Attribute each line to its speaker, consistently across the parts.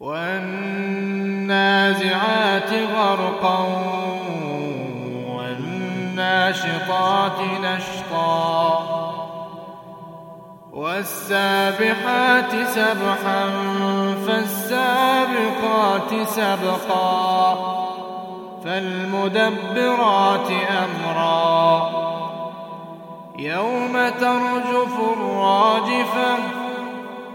Speaker 1: والنازعات غرقا والناشطات نشطا والسابحات سبحا فالسابقات سبقا فالمدبرات أمرا يوم ترجف الراجفة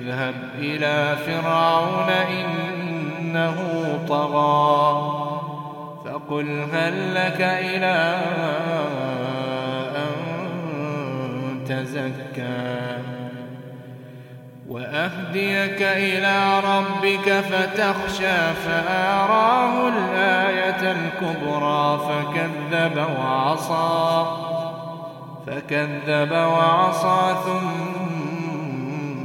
Speaker 1: اذهب إلى فرعون إنه طغى. فقل هل لك إلى أن تزكى. وأهديك إلى ربك فتخشى فآراه الآية الكبرى. فكذب وعصى. فكذب وعصى ثم